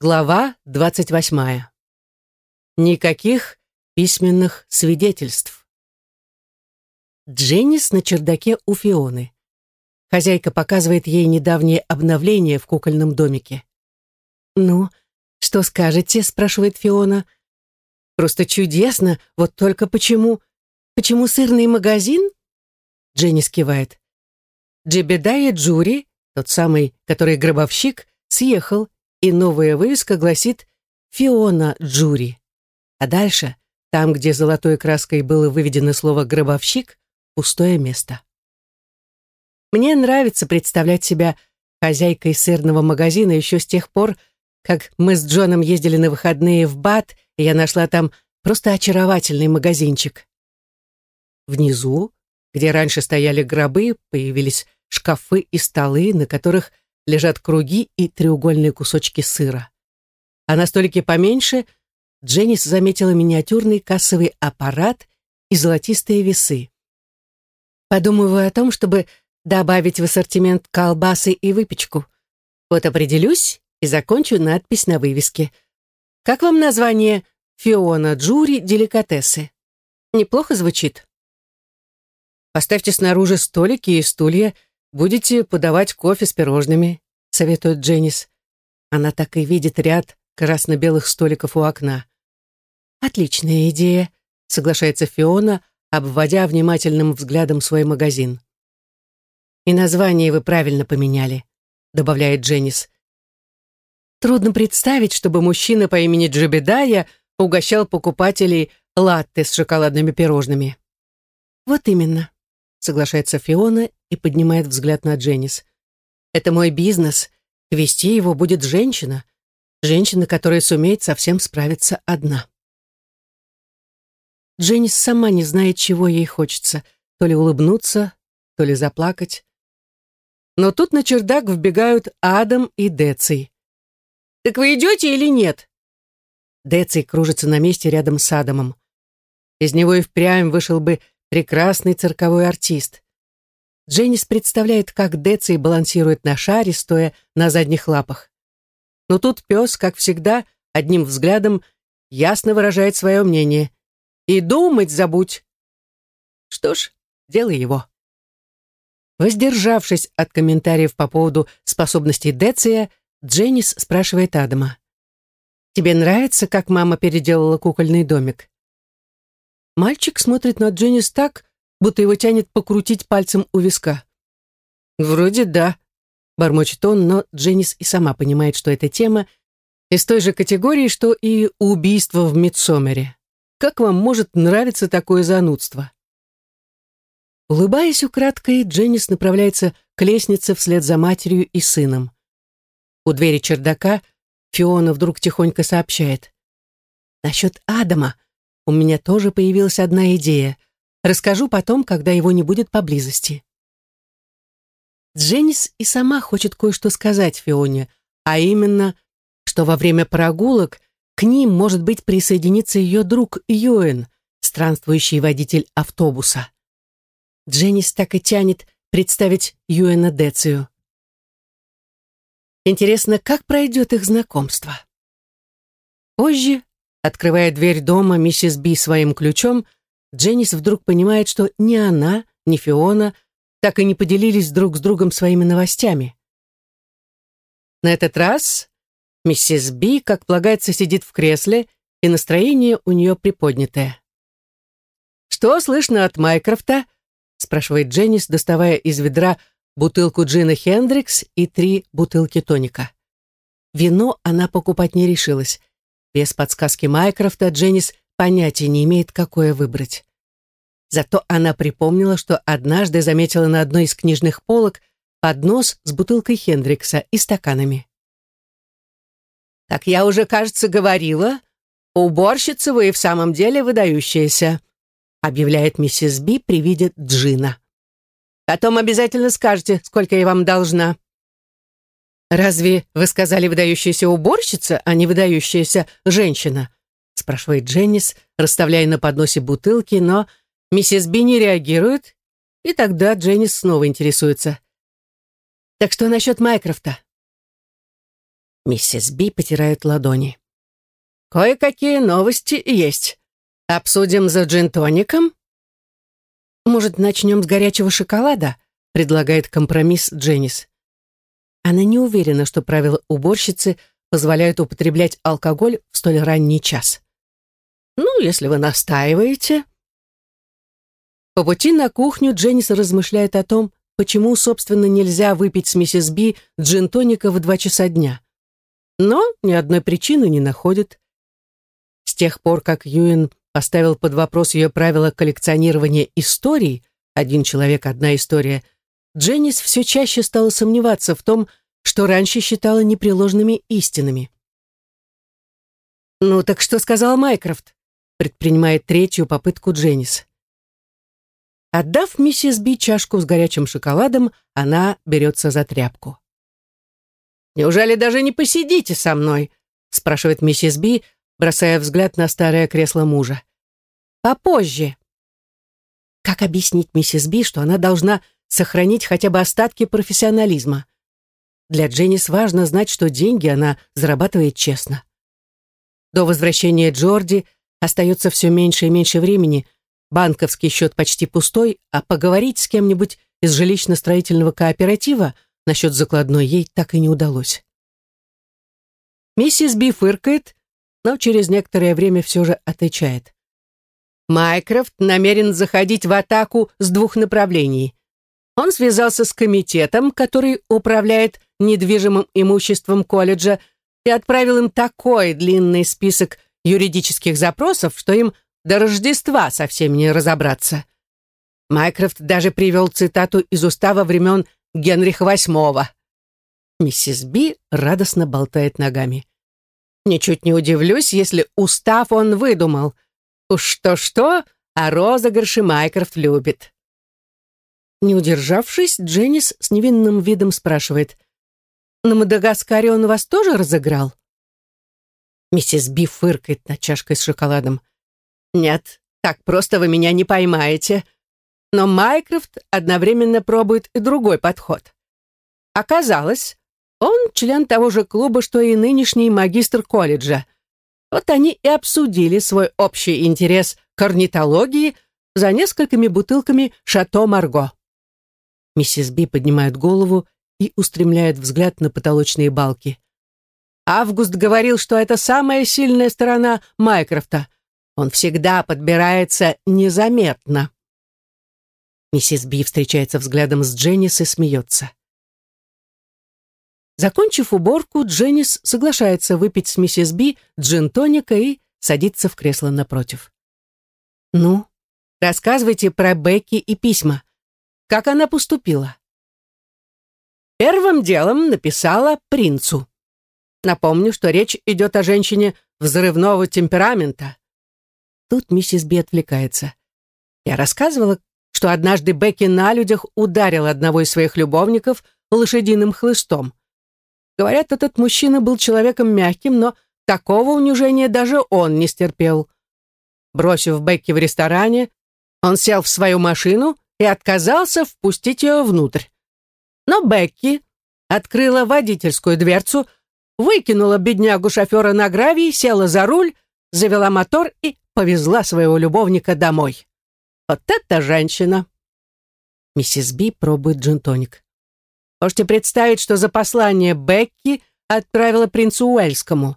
Глава двадцать восьмая. Никаких письменных свидетельств. Дженнис на чердаке у Фионы. Хозяйка показывает ей недавнее обновление в кукольном домике. «Ну, что скажете?» — спрашивает Фиона. «Просто чудесно, вот только почему? Почему сырный магазин?» Дженнис кивает. Джебедая Джури, тот самый, который гробовщик, съехал и новая вывеска гласит «Фиона Джури». А дальше, там, где золотой краской было выведено слово «гробовщик», пустое место. Мне нравится представлять себя хозяйкой сырного магазина еще с тех пор, как мы с Джоном ездили на выходные в Бат, и я нашла там просто очаровательный магазинчик. Внизу, где раньше стояли гробы, появились шкафы и столы, на которых лежат круги и треугольные кусочки сыра. А на столике поменьше Дженнис заметила миниатюрный кассовый аппарат и золотистые весы. Подумываю о том, чтобы добавить в ассортимент колбасы и выпечку. Вот определюсь и закончу надпись на вывеске. Как вам название «Фиона Джури Деликатесы»? Неплохо звучит? Поставьте снаружи столики и стулья — «Будете подавать кофе с пирожными», — советует Дженнис. Она так и видит ряд красно-белых столиков у окна. «Отличная идея», — соглашается Фиона, обводя внимательным взглядом свой магазин. «И название вы правильно поменяли», — добавляет Дженнис. Трудно представить, чтобы мужчина по имени Джебедая угощал покупателей латте с шоколадными пирожными. «Вот именно», — соглашается Фиона и поднимает взгляд на Дженнис. «Это мой бизнес. Вести его будет женщина. Женщина, которая сумеет совсем справиться одна». Дженнис сама не знает, чего ей хочется. То ли улыбнуться, то ли заплакать. Но тут на чердак вбегают Адам и Деций. «Так вы идете или нет?» Деций кружится на месте рядом с Адамом. Из него и впрямь вышел бы прекрасный цирковой артист. Дженнис представляет, как Деций балансирует на шаре, стоя на задних лапах. Но тут пес, как всегда, одним взглядом ясно выражает свое мнение. «И думать забудь!» Что ж, дело его. Воздержавшись от комментариев по поводу способностей Деция, Дженнис спрашивает Адама. «Тебе нравится, как мама переделала кукольный домик?» Мальчик смотрит на Дженнис так, будто его тянет покрутить пальцем у виска. «Вроде да», — бормочет он, но Дженнис и сама понимает, что эта тема из той же категории, что и убийство в Мидсомере. Как вам может нравиться такое занудство? Улыбаясь украдкой, Дженнис направляется к лестнице вслед за матерью и сыном. У двери чердака Фиона вдруг тихонько сообщает. «Насчет Адама у меня тоже появилась одна идея — Расскажу потом, когда его не будет поблизости. Дженнис и сама хочет кое-что сказать Фионе, а именно, что во время прогулок к ним, может быть, присоединится ее друг Юэн, странствующий водитель автобуса. Дженнис так и тянет представить Юэна Децию. Интересно, как пройдет их знакомство? Позже, открывая дверь дома миссис Би своим ключом, Дженнис вдруг понимает, что ни она, ни Фиона так и не поделились друг с другом своими новостями. На этот раз миссис Би, как полагается, сидит в кресле, и настроение у нее приподнятое. «Что слышно от Майкрофта?» спрашивает Дженнис, доставая из ведра бутылку джина Хендрикс и три бутылки тоника. Вино она покупать не решилась. Без подсказки Майкрофта Дженнис понятия не имеет, какое выбрать. Зато она припомнила, что однажды заметила на одной из книжных полок поднос с бутылкой Хендрикса и стаканами. «Как я уже, кажется, говорила, уборщица вы и в самом деле выдающаяся», объявляет миссис Би при виде Джина. «Потом обязательно скажете, сколько я вам должна». «Разве вы сказали выдающаяся уборщица, а не выдающаяся женщина?» Спрашивает Дженнис, расставляя на подносе бутылки, но миссис Би не реагирует, и тогда Дженнис снова интересуется. «Так что насчет Майкрофта?» Миссис Би потирает ладони. «Кое-какие новости есть. Обсудим за джин-тоником?» «Может, начнем с горячего шоколада?» предлагает компромисс Дженнис. Она не уверена, что правила уборщицы позволяют употреблять алкоголь в столь ранний час. «Ну, если вы настаиваете...» По пути на кухню Дженнис размышляет о том, почему, собственно, нельзя выпить с миссис Би джин-тоника в два часа дня. Но ни одной причины не находит. С тех пор, как Юэн поставил под вопрос ее правила коллекционирования историй, один человек, одна история, Дженнис все чаще стала сомневаться в том, что раньше считала непреложными истинами. «Ну так что сказал Майкрофт?» Предпринимает третью попытку Дженнис. Отдав миссис Би чашку с горячим шоколадом, она берется за тряпку. «Неужели даже не посидите со мной?» спрашивает миссис Би, бросая взгляд на старое кресло мужа. «Попозже». Как объяснить миссис Би, что она должна сохранить хотя бы остатки профессионализма? Для Дженнис важно знать, что деньги она зарабатывает честно. До возвращения Джорди остается все меньше и меньше времени, банковский счет почти пустой, а поговорить с кем-нибудь из жилищно-строительного кооператива насчет закладной ей так и не удалось. Миссис Би фыркает, но через некоторое время все же отвечает. Майкрофт намерен заходить в атаку с двух направлений. Он связался с комитетом, который управляет недвижимым имуществом колледжа, и отправил им такой длинный список юридических запросов, что им до Рождества совсем не разобраться. Майкрофт даже привел цитату из устава времен Генриха VIII. Миссис Би радостно болтает ногами. Ничуть не удивлюсь, если устав он выдумал. Уж что-что, а розыгрыши Майкрофт любит. Не удержавшись, Дженнис с невинным видом спрашивает. «На Мадагаскаре он вас тоже разыграл?» Миссис Би фыркает над чашкой с шоколадом. «Нет, так просто вы меня не поймаете. Но Майкрофт одновременно пробует и другой подход. Оказалось, он член того же клуба, что и нынешний магистр колледжа. Вот они и обсудили свой общий интерес к орнитологии за несколькими бутылками «Шато Марго». Миссис Би поднимает голову и устремляет взгляд на потолочные балки. Август говорил, что это самая сильная сторона Майкрофта. Он всегда подбирается незаметно. Миссис Би встречается взглядом с Дженнис и смеется. Закончив уборку, Дженнис соглашается выпить с миссис Би джин-тоника и садится в кресло напротив. «Ну, рассказывайте про Бекки и письма. Как она поступила? Первым делом написала принцу. Напомню, что речь идет о женщине взрывного темперамента. Тут миссис Би отвлекается. Я рассказывала, что однажды Бекки на людях ударил одного из своих любовников лошадиным хлыстом. Говорят, этот мужчина был человеком мягким, но такого унижения даже он не стерпел. Бросив Бекки в ресторане, он сел в свою машину и отказался впустить ее внутрь. Но Бекки открыла водительскую дверцу, выкинула беднягу-шофера на гравий, села за руль, завела мотор и повезла своего любовника домой. Вот это женщина! Миссис Би пробует джинтоник. Можете представить, что за послание Бекки отправила принцу Уэльскому.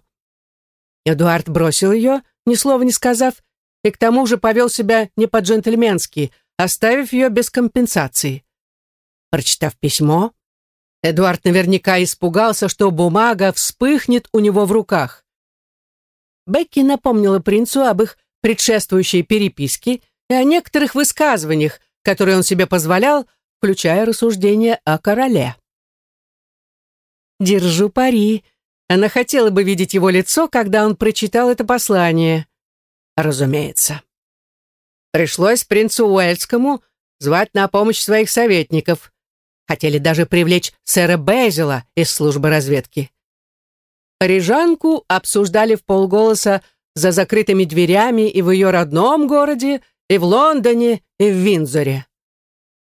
Эдуард бросил ее, ни слова не сказав, и к тому же повел себя не по-джентльменски, оставив ее без компенсации. Прочитав письмо, Эдуард наверняка испугался, что бумага вспыхнет у него в руках. Бекки напомнила принцу об их предшествующей переписке и о некоторых высказываниях, которые он себе позволял, включая рассуждения о короле. Держу пари. Она хотела бы видеть его лицо, когда он прочитал это послание. Разумеется. Пришлось принцу Уэльскому звать на помощь своих советников. Хотели даже привлечь сэра Безила из службы разведки. Парижанку обсуждали в полголоса за закрытыми дверями и в ее родном городе, и в Лондоне, и в Виндзоре.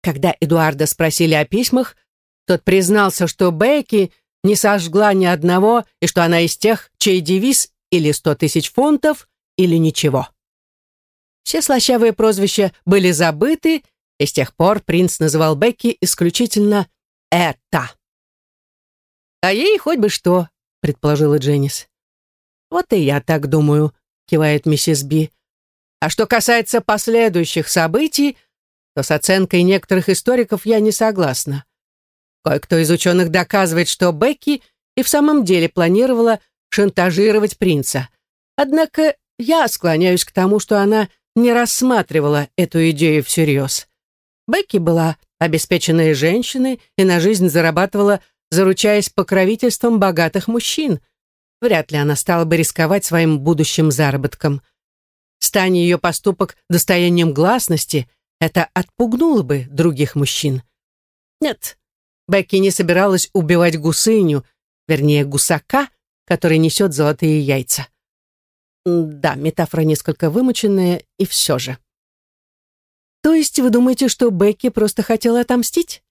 Когда Эдуарда спросили о письмах, тот признался, что Бекки не сожгла ни одного, и что она из тех, чей девиз или сто тысяч фунтов, или ничего. Все слащавые прозвища были забыты, и с тех пор принц называл Бекки исключительно «это». «А ей хоть бы что», — предположила Дженнис. «Вот и я так думаю», — кивает миссис Би. «А что касается последующих событий, то с оценкой некоторых историков я не согласна. Кое-кто из ученых доказывает, что Бекки и в самом деле планировала шантажировать принца. Однако я склоняюсь к тому, что она не рассматривала эту идею всерьез. Бекки была обеспеченной женщиной и на жизнь зарабатывала, заручаясь покровительством богатых мужчин. Вряд ли она стала бы рисковать своим будущим заработком. Стань ее поступок достоянием гласности, это отпугнуло бы других мужчин. Нет, Бекки не собиралась убивать гусыню, вернее, гусака, который несет золотые яйца. Да, метафора несколько вымученная, и все же. То есть вы думаете, что Бекки просто хотела отомстить?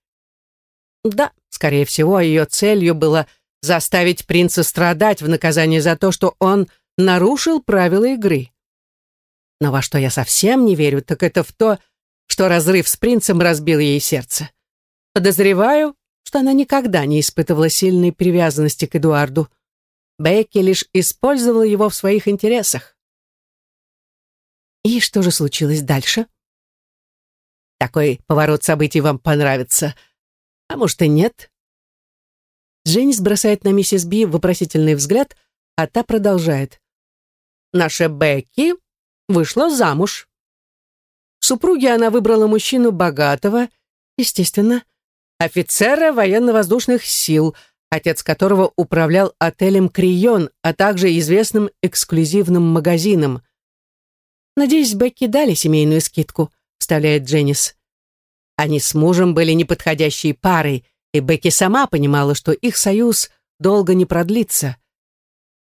Да, скорее всего, ее целью было заставить принца страдать в наказание за то, что он нарушил правила игры. Но во что я совсем не верю, так это в то, что разрыв с принцем разбил ей сердце. Подозреваю, что она никогда не испытывала сильной привязанности к Эдуарду. Бекки лишь использовала его в своих интересах. И что же случилось дальше? Такой поворот событий вам понравится. А может и нет? Дженнис бросает на миссис Би вопросительный взгляд, а та продолжает. Наша Бекки вышла замуж. Супруги она выбрала мужчину богатого, естественно, офицера военно-воздушных сил, отец которого управлял отелем «Крион», а также известным эксклюзивным магазином. «Надеюсь, Бекки дали семейную скидку», — вставляет Дженнис. Они с мужем были неподходящей парой, и Бекки сама понимала, что их союз долго не продлится.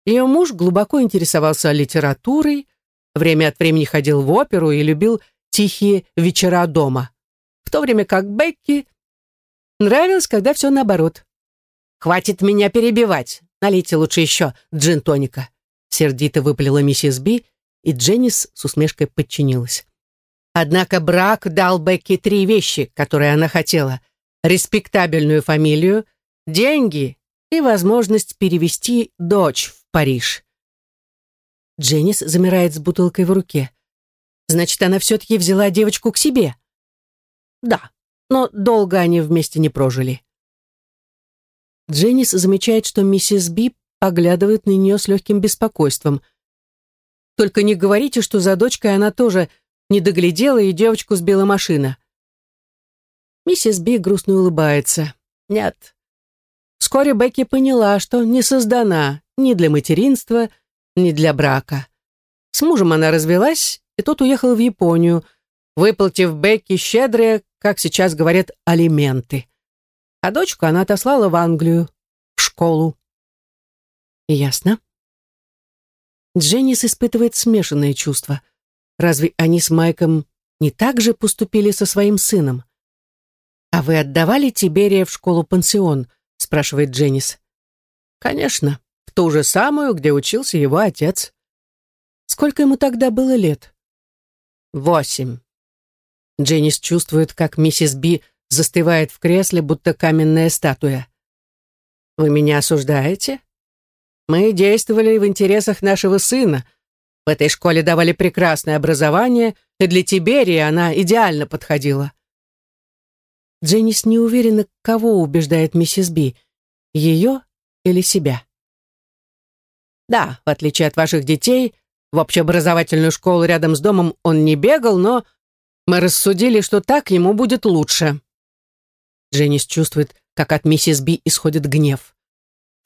Ее муж глубоко интересовался литературой, время от времени ходил в оперу и любил тихие вечера дома, в то время как Бекки нравилось, когда все наоборот. «Хватит меня перебивать. Налейте лучше еще джин-тоника», сердито выпалила миссис Би, и Дженнис с усмешкой подчинилась. Однако брак дал Бекки три вещи, которые она хотела. Респектабельную фамилию, деньги и возможность перевести дочь в Париж. Дженнис замирает с бутылкой в руке. Значит, она все-таки взяла девочку к себе? Да, но долго они вместе не прожили. Дженнис замечает, что миссис Би поглядывает на нее с легким беспокойством. «Только не говорите, что за дочкой она тоже не доглядела и девочку сбила машина». Миссис Би грустно улыбается. «Нет». Вскоре Бекки поняла, что не создана ни для материнства, ни для брака. С мужем она развелась, и тот уехал в Японию, выплатив Бекки щедрые, как сейчас говорят, алименты а дочку она отослала в Англию, в школу. Ясно. Дженнис испытывает смешанные чувства. Разве они с Майком не так же поступили со своим сыном? «А вы отдавали Тиберия в школу-пансион?» спрашивает Дженнис. «Конечно, в ту же самую, где учился его отец». «Сколько ему тогда было лет?» «Восемь». Дженнис чувствует, как миссис Би застывает в кресле, будто каменная статуя. «Вы меня осуждаете? Мы действовали в интересах нашего сына. В этой школе давали прекрасное образование, и для Тиберии она идеально подходила». Дженнис не уверена, кого убеждает миссис Би, ее или себя. Да, в отличие от ваших детей, в общеобразовательную школу рядом с домом он не бегал, но мы рассудили, что так ему будет лучше. Дженнис чувствует, как от миссис Би исходит гнев.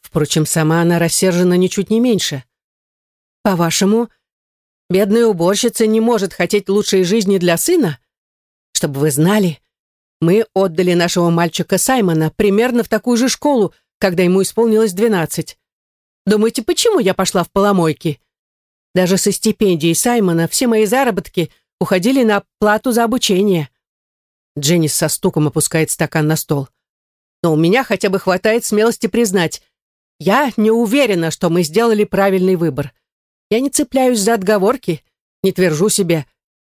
Впрочем, сама она рассержена ничуть не меньше. «По-вашему, бедная уборщица не может хотеть лучшей жизни для сына? Чтобы вы знали, мы отдали нашего мальчика Саймона примерно в такую же школу, когда ему исполнилось двенадцать. Думаете, почему я пошла в поломойки? Даже со стипендией Саймона все мои заработки уходили на плату за обучение. Дженнис со стуком опускает стакан на стол. «Но у меня хотя бы хватает смелости признать, Я не уверена, что мы сделали правильный выбор. Я не цепляюсь за отговорки, не твержу себе,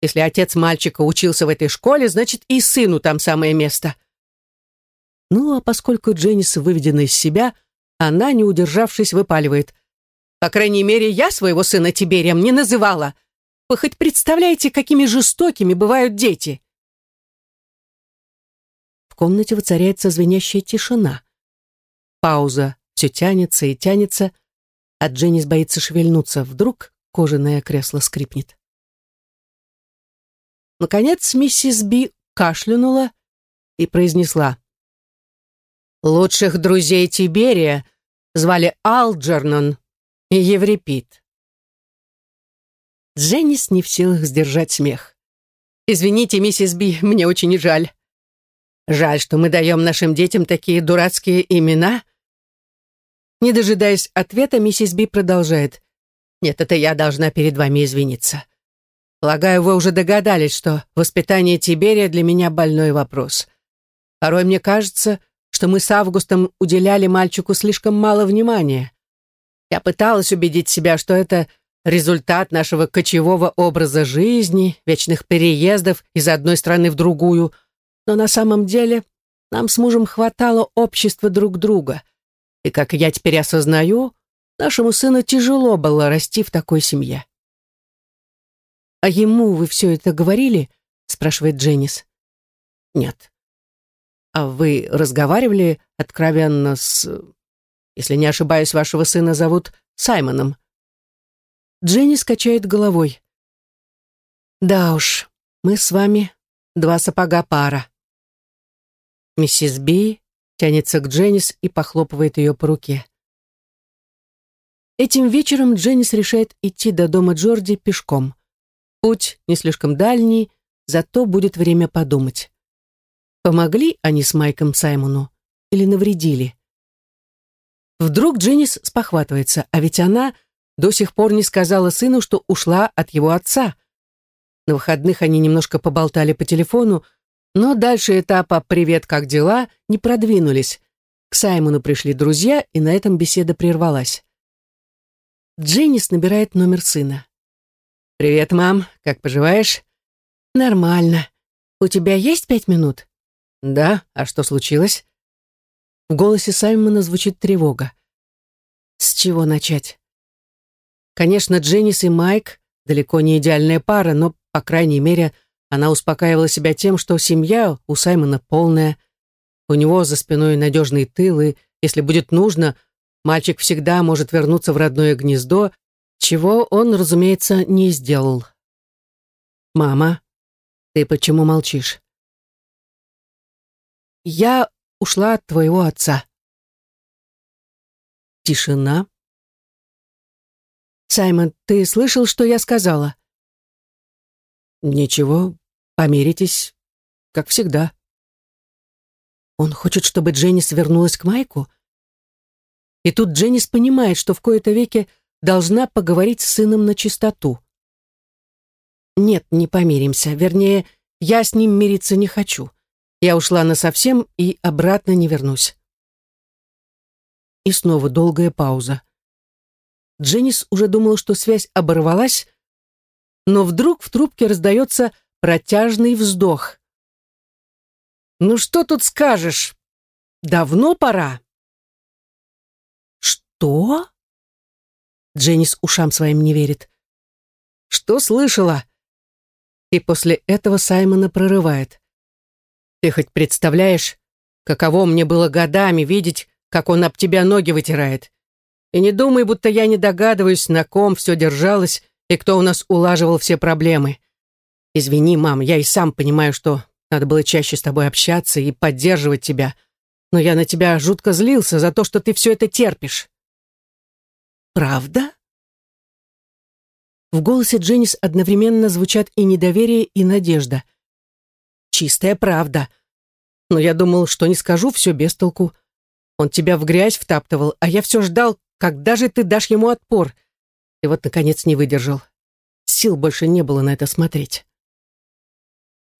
если отец мальчика учился в этой школе, значит и сыну там самое место. Ну, а поскольку Дженнис выведена из себя, она, не удержавшись, выпаливает. По крайней мере, я своего сына Тиберием не называла. Вы хоть представляете, какими жестокими бывают дети? В комнате воцаряется звенящая тишина. Пауза все тянется и тянется, а Дженнис боится шевельнуться. Вдруг кожаное кресло скрипнет. Наконец миссис Би кашлянула и произнесла. «Лучших друзей Тиберия звали Алджернон и Еврипид». Дженнис не в силах сдержать смех. «Извините, миссис Би, мне очень жаль. Жаль, что мы даем нашим детям такие дурацкие имена». Не дожидаясь ответа, миссис Би продолжает. «Нет, это я должна перед вами извиниться. Полагаю, вы уже догадались, что воспитание Тиберия для меня больной вопрос. Порой мне кажется, что мы с Августом уделяли мальчику слишком мало внимания. Я пыталась убедить себя, что это результат нашего кочевого образа жизни, вечных переездов из одной страны в другую, но на самом деле нам с мужем хватало общества друг друга. И, как я теперь осознаю, нашему сыну тяжело было расти в такой семье. «А ему вы все это говорили?» — спрашивает Дженнис. «Нет». «А вы разговаривали откровенно с... Если не ошибаюсь, вашего сына зовут Саймоном?» Дженни качает головой. «Да уж, мы с вами два сапога пара». Миссис Би тянется к Дженнис и похлопывает ее по руке. Этим вечером Дженнис решает идти до дома Джорди пешком. Путь не слишком дальний, зато будет время подумать. Помогли они с Майком Саймону или навредили? Вдруг Дженнис спохватывается, а ведь она до сих пор не сказала сыну, что ушла от его отца. На выходных они немножко поболтали по телефону, но дальше этапа «Привет, как дела?» не продвинулись. К Саймону пришли друзья, и на этом беседа прервалась. Дженнис набирает номер сына. «Привет, мам. Как поживаешь?» «Нормально. У тебя есть пять минут?» «Да. А что случилось?» В голосе Саймона звучит тревога. «С чего начать?» Конечно, Дженнис и Майк далеко не идеальная пара, но, по крайней мере, она успокаивала себя тем, что семья у Саймона полная, у него за спиной надежный тыл, и, если будет нужно, мальчик всегда может вернуться в родное гнездо чего он, разумеется, не сделал. «Мама, ты почему молчишь?» «Я ушла от твоего отца». Тишина. «Саймон, ты слышал, что я сказала?» «Ничего, помиритесь, как всегда». Он хочет, чтобы Дженнис вернулась к Майку? И тут Дженнис понимает, что в кои-то веки должна поговорить с сыном на чистоту. Нет, не помиримся. Вернее, я с ним мириться не хочу. Я ушла насовсем и обратно не вернусь. И снова долгая пауза. Дженнис уже думала, что связь оборвалась, но вдруг в трубке раздается протяжный вздох. «Ну что тут скажешь? Давно пора?» «Что?» Дженнис ушам своим не верит. «Что слышала?» И после этого Саймона прорывает. «Ты хоть представляешь, каково мне было годами видеть, как он об тебя ноги вытирает? И не думай, будто я не догадываюсь, на ком все держалось и кто у нас улаживал все проблемы. Извини, мам, я и сам понимаю, что надо было чаще с тобой общаться и поддерживать тебя, но я на тебя жутко злился за то, что ты все это терпишь. «Правда?» В голосе Дженнис одновременно звучат и недоверие, и надежда. «Чистая правда. Но я думал, что не скажу все без толку. Он тебя в грязь втаптывал, а я все ждал, когда же ты дашь ему отпор. И вот, наконец, не выдержал. Сил больше не было на это смотреть.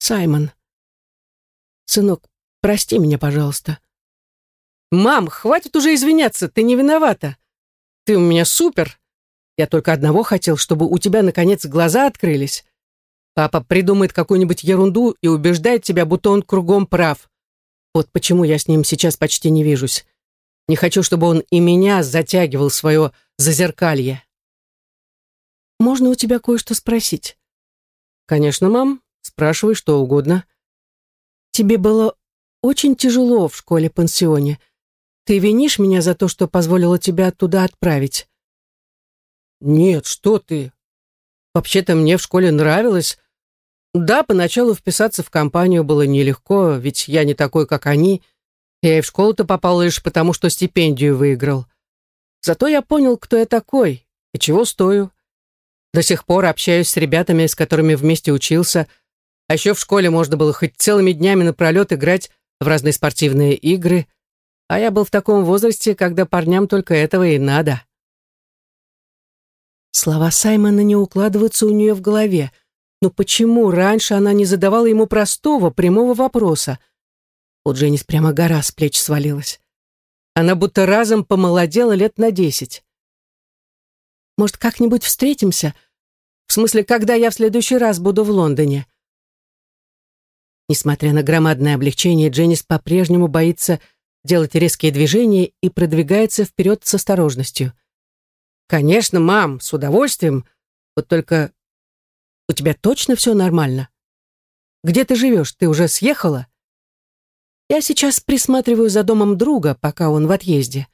Саймон. Сынок, прости меня, пожалуйста. «Мам, хватит уже извиняться, ты не виновата. Ты у меня супер. Я только одного хотел, чтобы у тебя, наконец, глаза открылись. Папа придумает какую-нибудь ерунду и убеждает тебя, будто он кругом прав. Вот почему я с ним сейчас почти не вижусь. Не хочу, чтобы он и меня затягивал свое зазеркалье. Можно у тебя кое-что спросить? Конечно, мам. Спрашивай что угодно. Тебе было очень тяжело в школе-пансионе. Ты винишь меня за то, что позволила тебя туда отправить? Нет, что ты. Вообще-то мне в школе нравилось. Да, поначалу вписаться в компанию было нелегко, ведь я не такой, как они. Я и в школу-то попал лишь потому, что стипендию выиграл. Зато я понял, кто я такой и чего стою. До сих пор общаюсь с ребятами, с которыми вместе учился. А еще в школе можно было хоть целыми днями напролет играть в разные спортивные игры. А я был в таком возрасте, когда парням только этого и надо. Слова Саймона не укладываются у нее в голове. Но почему раньше она не задавала ему простого, прямого вопроса? У Дженнис прямо гора с плеч свалилась. Она будто разом помолодела лет на десять. Может, как-нибудь встретимся? В смысле, когда я в следующий раз буду в Лондоне?» Несмотря на громадное облегчение, Дженнис по-прежнему боится делать резкие движения и продвигается вперед с осторожностью. «Конечно, мам, с удовольствием. Вот только у тебя точно все нормально? Где ты живешь? Ты уже съехала?» «Я сейчас присматриваю за домом друга, пока он в отъезде».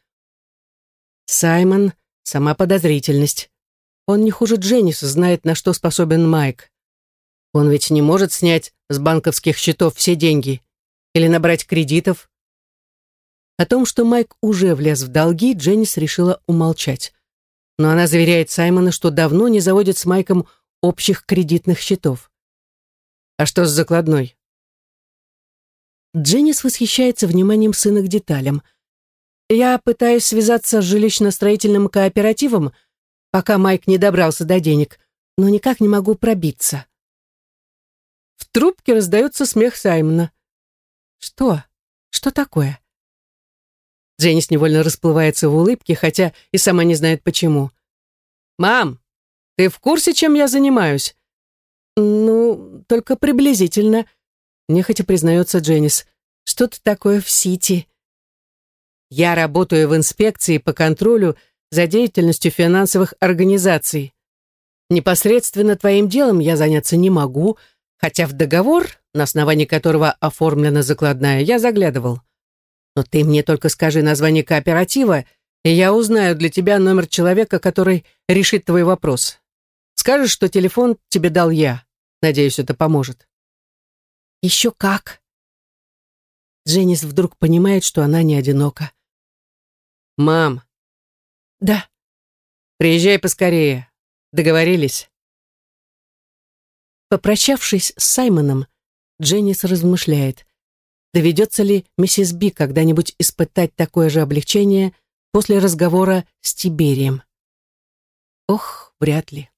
Саймон — сама подозрительность. Он не хуже Дженнис знает, на что способен Майк. Он ведь не может снять с банковских счетов все деньги или набрать кредитов. О том, что Майк уже влез в долги, Дженнис решила умолчать но она заверяет Саймона, что давно не заводит с Майком общих кредитных счетов. А что с закладной? Дженнис восхищается вниманием сына к деталям. Я пытаюсь связаться с жилищно-строительным кооперативом, пока Майк не добрался до денег, но никак не могу пробиться. Трубке раздается смех Саймона. Что? Что такое? Дженнис невольно расплывается в улыбке, хотя и сама не знает почему. «Мам, ты в курсе, чем я занимаюсь?» «Ну, только приблизительно», — нехотя признается Дженнис. «Что-то такое в Сити». «Я работаю в инспекции по контролю за деятельностью финансовых организаций. Непосредственно твоим делом я заняться не могу, хотя в договор, на основании которого оформлена закладная, я заглядывал. Но ты мне только скажи название кооператива, и я узнаю для тебя номер человека, который решит твой вопрос. Скажешь, что телефон тебе дал я. Надеюсь, это поможет. Еще как. Дженнис вдруг понимает, что она не одинока. Мам. Да. Приезжай поскорее. Договорились? Попрощавшись с Саймоном, Дженнис размышляет доведется ли миссис Би когда-нибудь испытать такое же облегчение после разговора с Тиберием. Ох, вряд ли.